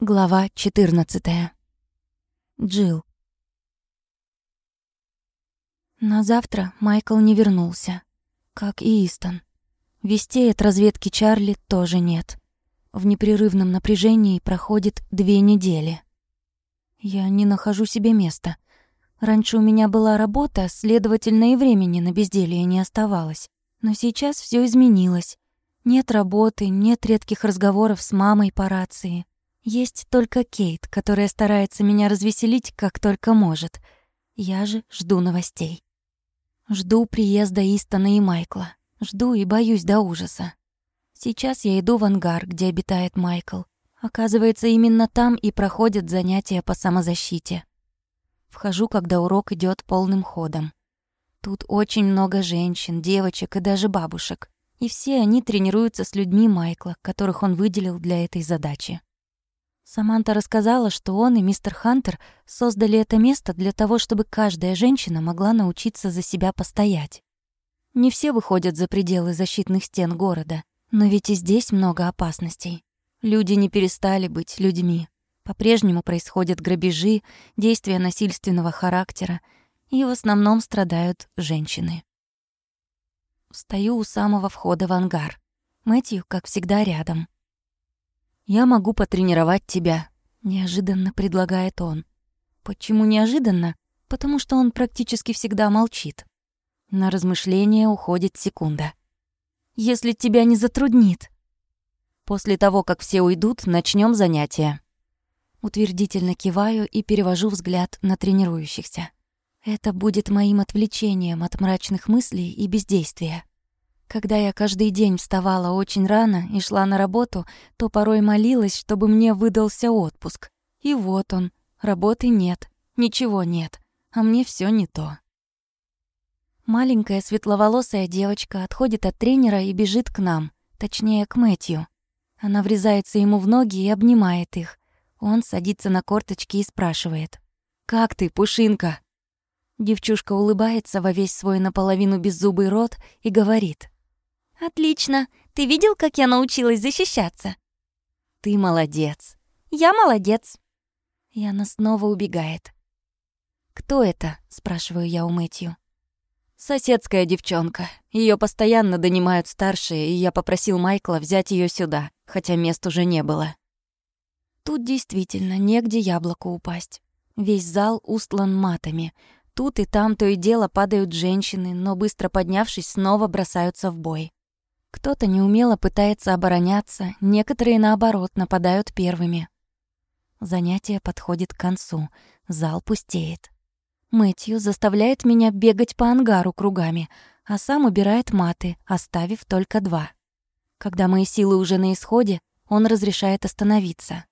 Глава 14. Джил. На завтра Майкл не вернулся, как и Истон. Вестей от разведки Чарли тоже нет. В непрерывном напряжении проходит две недели. Я не нахожу себе места. Раньше у меня была работа, следовательно, и времени на безделье не оставалось. Но сейчас все изменилось. Нет работы, нет редких разговоров с мамой по рации. Есть только Кейт, которая старается меня развеселить как только может. Я же жду новостей. Жду приезда Истона и Майкла. Жду и боюсь до ужаса. Сейчас я иду в ангар, где обитает Майкл. Оказывается, именно там и проходят занятия по самозащите. Вхожу, когда урок идет полным ходом. Тут очень много женщин, девочек и даже бабушек. И все они тренируются с людьми Майкла, которых он выделил для этой задачи. Саманта рассказала, что он и мистер Хантер создали это место для того, чтобы каждая женщина могла научиться за себя постоять. Не все выходят за пределы защитных стен города, но ведь и здесь много опасностей. Люди не перестали быть людьми. По-прежнему происходят грабежи, действия насильственного характера, и в основном страдают женщины. Встаю у самого входа в ангар. Мэтью, как всегда, рядом. «Я могу потренировать тебя», — неожиданно предлагает он. Почему неожиданно? Потому что он практически всегда молчит. На размышление уходит секунда. «Если тебя не затруднит». После того, как все уйдут, начнем занятие. Утвердительно киваю и перевожу взгляд на тренирующихся. Это будет моим отвлечением от мрачных мыслей и бездействия. Когда я каждый день вставала очень рано и шла на работу, то порой молилась, чтобы мне выдался отпуск. И вот он, работы нет, ничего нет, а мне все не то. Маленькая светловолосая девочка отходит от тренера и бежит к нам, точнее, к Мэтью. Она врезается ему в ноги и обнимает их. Он садится на корточки и спрашивает. «Как ты, Пушинка?» Девчушка улыбается во весь свой наполовину беззубый рот и говорит. «Отлично. Ты видел, как я научилась защищаться?» «Ты молодец». «Я молодец». И она снова убегает. «Кто это?» — спрашиваю я у Мэтью. «Соседская девчонка. Ее постоянно донимают старшие, и я попросил Майкла взять ее сюда, хотя мест уже не было». Тут действительно негде яблоку упасть. Весь зал устлан матами. Тут и там то и дело падают женщины, но быстро поднявшись, снова бросаются в бой. Кто-то неумело пытается обороняться, некоторые, наоборот, нападают первыми. Занятие подходит к концу, зал пустеет. Мэтью заставляет меня бегать по ангару кругами, а сам убирает маты, оставив только два. Когда мои силы уже на исходе, он разрешает остановиться.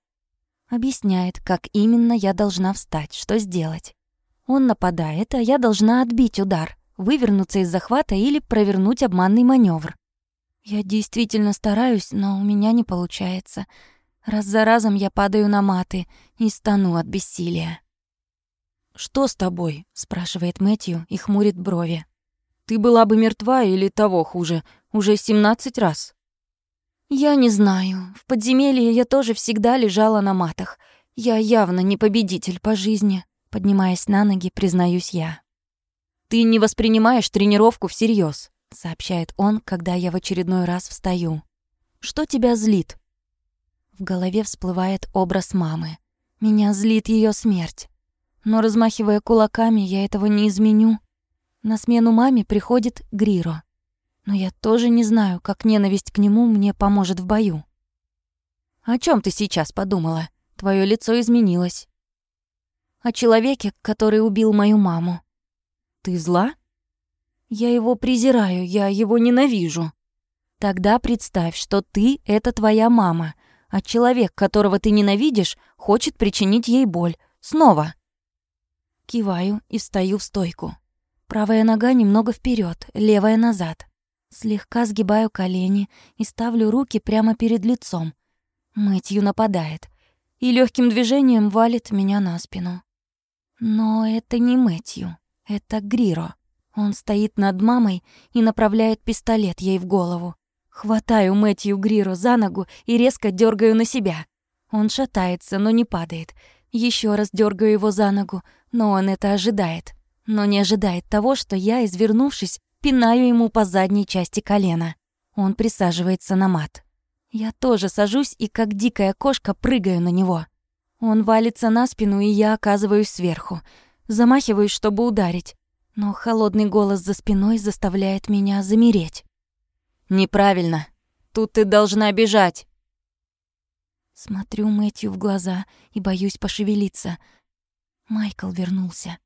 Объясняет, как именно я должна встать, что сделать. Он нападает, а я должна отбить удар, вывернуться из захвата или провернуть обманный маневр. Я действительно стараюсь, но у меня не получается. Раз за разом я падаю на маты и стану от бессилия. «Что с тобой?» — спрашивает Мэтью и хмурит брови. «Ты была бы мертва или того хуже, уже семнадцать раз». «Я не знаю. В подземелье я тоже всегда лежала на матах. Я явно не победитель по жизни», — поднимаясь на ноги, признаюсь я. «Ты не воспринимаешь тренировку всерьез сообщает он, когда я в очередной раз встаю. Что тебя злит? В голове всплывает образ мамы. Меня злит ее смерть. Но размахивая кулаками, я этого не изменю. На смену маме приходит Гриро. Но я тоже не знаю, как ненависть к нему мне поможет в бою. О чем ты сейчас подумала? Твое лицо изменилось. О человеке, который убил мою маму. Ты зла? Я его презираю, я его ненавижу. Тогда представь, что ты — это твоя мама, а человек, которого ты ненавидишь, хочет причинить ей боль. Снова. Киваю и встаю в стойку. Правая нога немного вперед, левая назад. Слегка сгибаю колени и ставлю руки прямо перед лицом. Мэтью нападает и легким движением валит меня на спину. Но это не Мэтью, это Гриро. Он стоит над мамой и направляет пистолет ей в голову. Хватаю Мэтью Гриру за ногу и резко дергаю на себя. Он шатается, но не падает. Еще раз дергаю его за ногу, но он это ожидает. Но не ожидает того, что я, извернувшись, пинаю ему по задней части колена. Он присаживается на мат. Я тоже сажусь и, как дикая кошка, прыгаю на него. Он валится на спину, и я оказываюсь сверху. Замахиваюсь, чтобы ударить. Но холодный голос за спиной заставляет меня замереть. «Неправильно. Тут ты должна бежать». Смотрю Мэтью в глаза и боюсь пошевелиться. Майкл вернулся.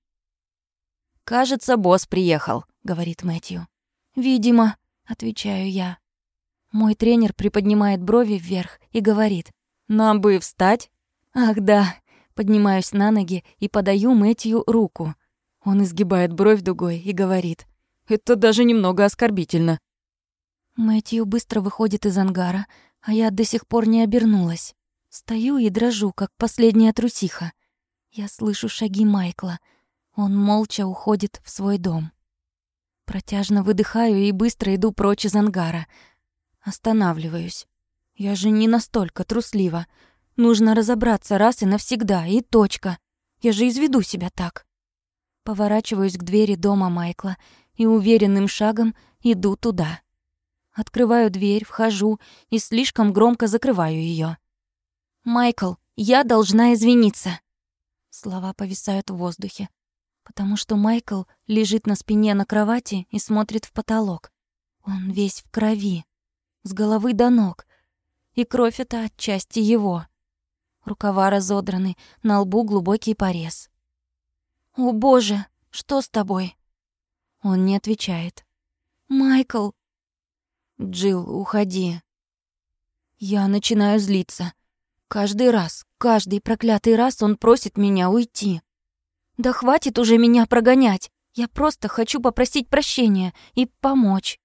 «Кажется, босс приехал», — говорит Мэтью. «Видимо», — отвечаю я. Мой тренер приподнимает брови вверх и говорит. «Нам бы встать?» «Ах, да». Поднимаюсь на ноги и подаю Мэтью руку. Он изгибает бровь дугой и говорит. «Это даже немного оскорбительно». Мэтью быстро выходит из ангара, а я до сих пор не обернулась. Стою и дрожу, как последняя трусиха. Я слышу шаги Майкла. Он молча уходит в свой дом. Протяжно выдыхаю и быстро иду прочь из ангара. Останавливаюсь. Я же не настолько труслива. Нужно разобраться раз и навсегда, и точка. Я же изведу себя так. Поворачиваюсь к двери дома Майкла и уверенным шагом иду туда. Открываю дверь, вхожу и слишком громко закрываю ее. «Майкл, я должна извиниться!» Слова повисают в воздухе, потому что Майкл лежит на спине на кровати и смотрит в потолок. Он весь в крови, с головы до ног, и кровь это отчасти его. Рукава разодраны, на лбу глубокий порез. «О, боже, что с тобой?» Он не отвечает. «Майкл!» Джилл, уходи. Я начинаю злиться. Каждый раз, каждый проклятый раз он просит меня уйти. Да хватит уже меня прогонять. Я просто хочу попросить прощения и помочь.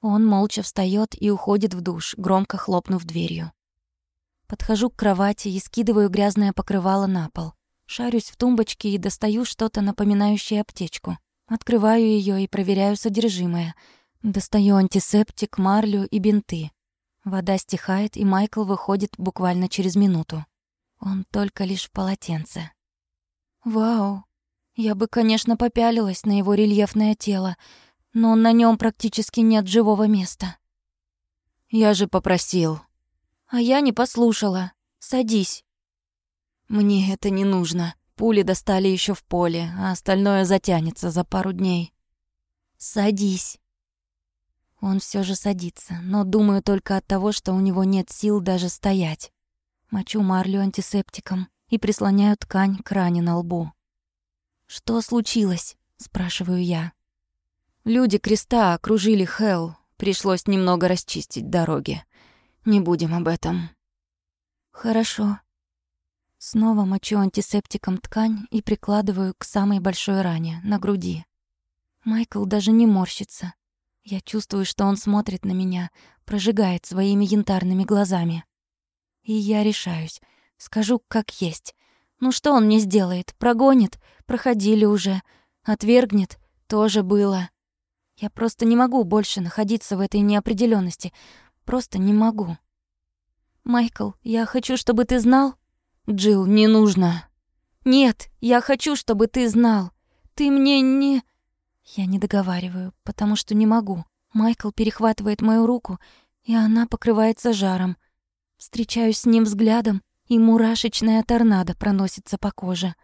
Он молча встает и уходит в душ, громко хлопнув дверью. Подхожу к кровати и скидываю грязное покрывало на пол. Шарюсь в тумбочке и достаю что-то напоминающее аптечку. Открываю ее и проверяю содержимое — Достаю антисептик, марлю и бинты. Вода стихает, и Майкл выходит буквально через минуту. Он только лишь в полотенце. Вау! Я бы, конечно, попялилась на его рельефное тело, но на нем практически нет живого места. Я же попросил. А я не послушала. Садись. Мне это не нужно. Пули достали еще в поле, а остальное затянется за пару дней. Садись. Он все же садится, но думаю только от того, что у него нет сил даже стоять. Мочу марлю антисептиком и прислоняю ткань к ране на лбу. «Что случилось?» — спрашиваю я. Люди креста окружили Хелл. Пришлось немного расчистить дороги. Не будем об этом. Хорошо. Снова мочу антисептиком ткань и прикладываю к самой большой ране, на груди. Майкл даже не морщится. Я чувствую, что он смотрит на меня, прожигает своими янтарными глазами. И я решаюсь, скажу как есть. Ну что он мне сделает? Прогонит? Проходили уже. Отвергнет? Тоже было. Я просто не могу больше находиться в этой неопределенности. Просто не могу. Майкл, я хочу, чтобы ты знал. Джилл, не нужно. Нет, я хочу, чтобы ты знал. Ты мне не... Я не договариваю, потому что не могу. Майкл перехватывает мою руку, и она покрывается жаром. Встречаюсь с ним взглядом, и мурашечная торнадо проносится по коже.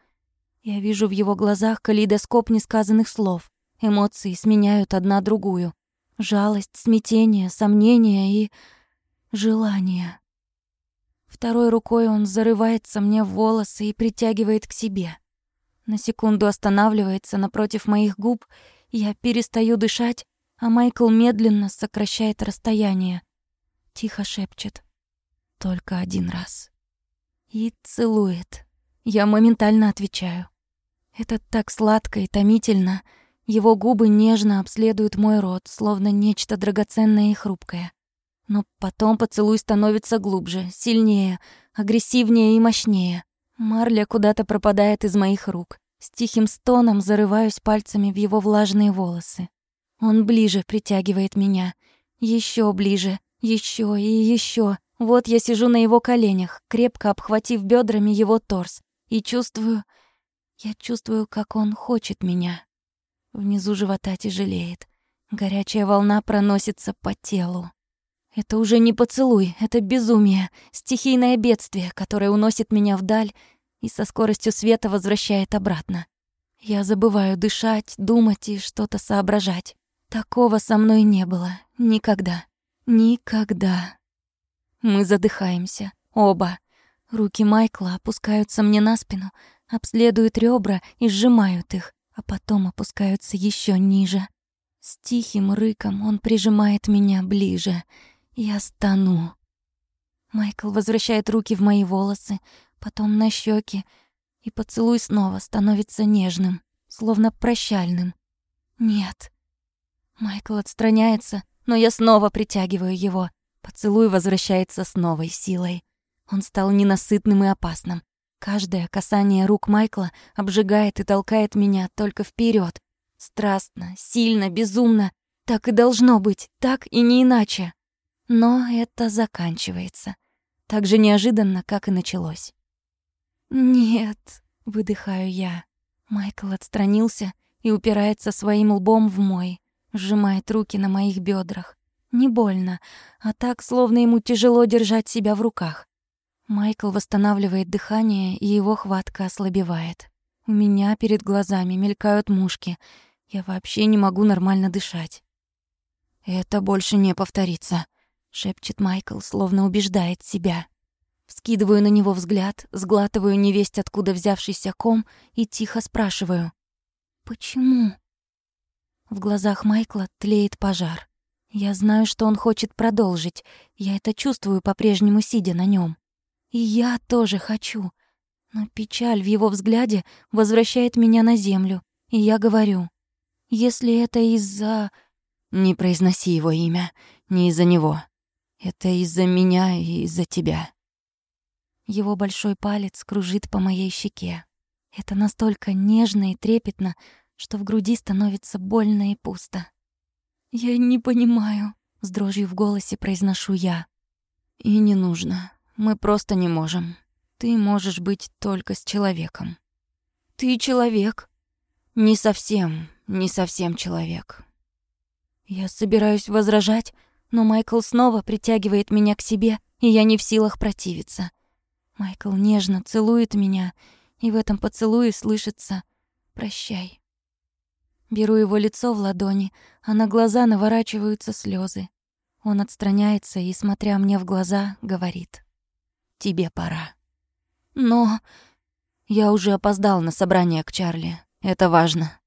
Я вижу в его глазах калейдоскоп несказанных слов. Эмоции сменяют одна другую. Жалость, смятение, сомнение и... желание. Второй рукой он зарывается мне в волосы и притягивает к себе. На секунду останавливается напротив моих губ, я перестаю дышать, а Майкл медленно сокращает расстояние. Тихо шепчет. Только один раз. И целует. Я моментально отвечаю. Это так сладко и томительно. Его губы нежно обследуют мой рот, словно нечто драгоценное и хрупкое. Но потом поцелуй становится глубже, сильнее, агрессивнее и мощнее. Марля куда-то пропадает из моих рук. С тихим стоном зарываюсь пальцами в его влажные волосы. Он ближе притягивает меня. еще ближе, еще и еще. Вот я сижу на его коленях, крепко обхватив бедрами его торс, и чувствую... Я чувствую, как он хочет меня. Внизу живота тяжелеет. Горячая волна проносится по телу. Это уже не поцелуй, это безумие, стихийное бедствие, которое уносит меня вдаль и со скоростью света возвращает обратно. Я забываю дышать, думать и что-то соображать. Такого со мной не было. Никогда. Никогда. Мы задыхаемся. Оба. Руки Майкла опускаются мне на спину, обследуют ребра и сжимают их, а потом опускаются еще ниже. С тихим рыком он прижимает меня ближе. Я стану. Майкл возвращает руки в мои волосы, потом на щеки, и поцелуй снова становится нежным, словно прощальным. Нет. Майкл отстраняется, но я снова притягиваю его. Поцелуй возвращается с новой силой. Он стал ненасытным и опасным. Каждое касание рук Майкла обжигает и толкает меня только вперед, Страстно, сильно, безумно. Так и должно быть, так и не иначе. Но это заканчивается. Так же неожиданно, как и началось. «Нет», — выдыхаю я. Майкл отстранился и упирается своим лбом в мой, сжимает руки на моих бедрах. Не больно, а так, словно ему тяжело держать себя в руках. Майкл восстанавливает дыхание, и его хватка ослабевает. У меня перед глазами мелькают мушки — я вообще не могу нормально дышать. «Это больше не повторится», — шепчет Майкл, словно убеждает себя. Вскидываю на него взгляд, сглатываю невесть, откуда взявшийся ком, и тихо спрашиваю. «Почему?» В глазах Майкла тлеет пожар. Я знаю, что он хочет продолжить. Я это чувствую, по-прежнему сидя на нем. И я тоже хочу. Но печаль в его взгляде возвращает меня на землю, и я говорю. Если это из-за... Не произноси его имя, не из-за него. Это из-за меня и из-за тебя. Его большой палец кружит по моей щеке. Это настолько нежно и трепетно, что в груди становится больно и пусто. «Я не понимаю», — с дрожью в голосе произношу я. «И не нужно. Мы просто не можем. Ты можешь быть только с человеком». «Ты человек?» «Не совсем не совсем человек. Я собираюсь возражать, но Майкл снова притягивает меня к себе, и я не в силах противиться. Майкл нежно целует меня, и в этом поцелуе слышится «прощай». Беру его лицо в ладони, а на глаза наворачиваются слезы. Он отстраняется и, смотря мне в глаза, говорит «Тебе пора». Но я уже опоздал на собрание к Чарли. Это важно.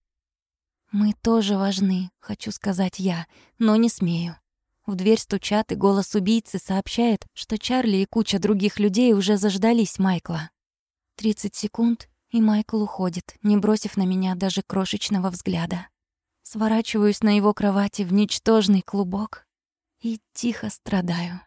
«Мы тоже важны», — хочу сказать я, но не смею. В дверь стучат, и голос убийцы сообщает, что Чарли и куча других людей уже заждались Майкла. Тридцать секунд, и Майкл уходит, не бросив на меня даже крошечного взгляда. Сворачиваюсь на его кровати в ничтожный клубок и тихо страдаю.